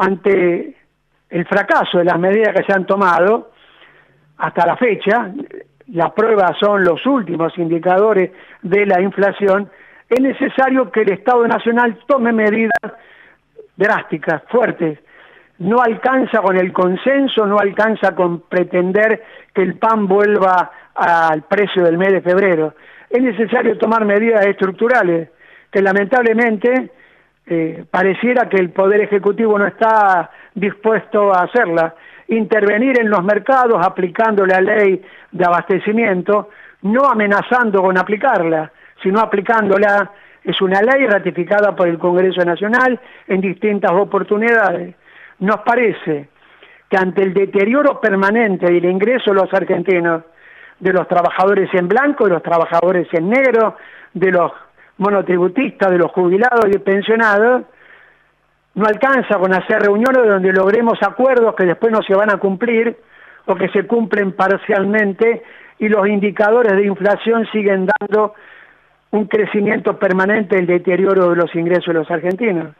ante el fracaso de las medidas que se han tomado hasta la fecha, la prueba son los últimos indicadores de la inflación, es necesario que el Estado Nacional tome medidas drásticas, fuertes. No alcanza con el consenso, no alcanza con pretender que el pan vuelva al precio del mes de febrero. Es necesario tomar medidas estructurales que lamentablemente eh, pareciera que el Poder Ejecutivo no está dispuesto a hacerla. Intervenir en los mercados aplicando la ley de abastecimiento, no amenazando con aplicarla, sino aplicándola. Es una ley ratificada por el Congreso Nacional en distintas oportunidades. Nos parece que ante el deterioro permanente del ingreso de los argentinos, de los trabajadores en blanco, de los trabajadores en negro, de los monotributistas, de los jubilados y pensionados, no alcanza con hacer reuniones donde logremos acuerdos que después no se van a cumplir o que se cumplen parcialmente y los indicadores de inflación siguen dando un crecimiento permanente del deterioro de los ingresos de los argentinos.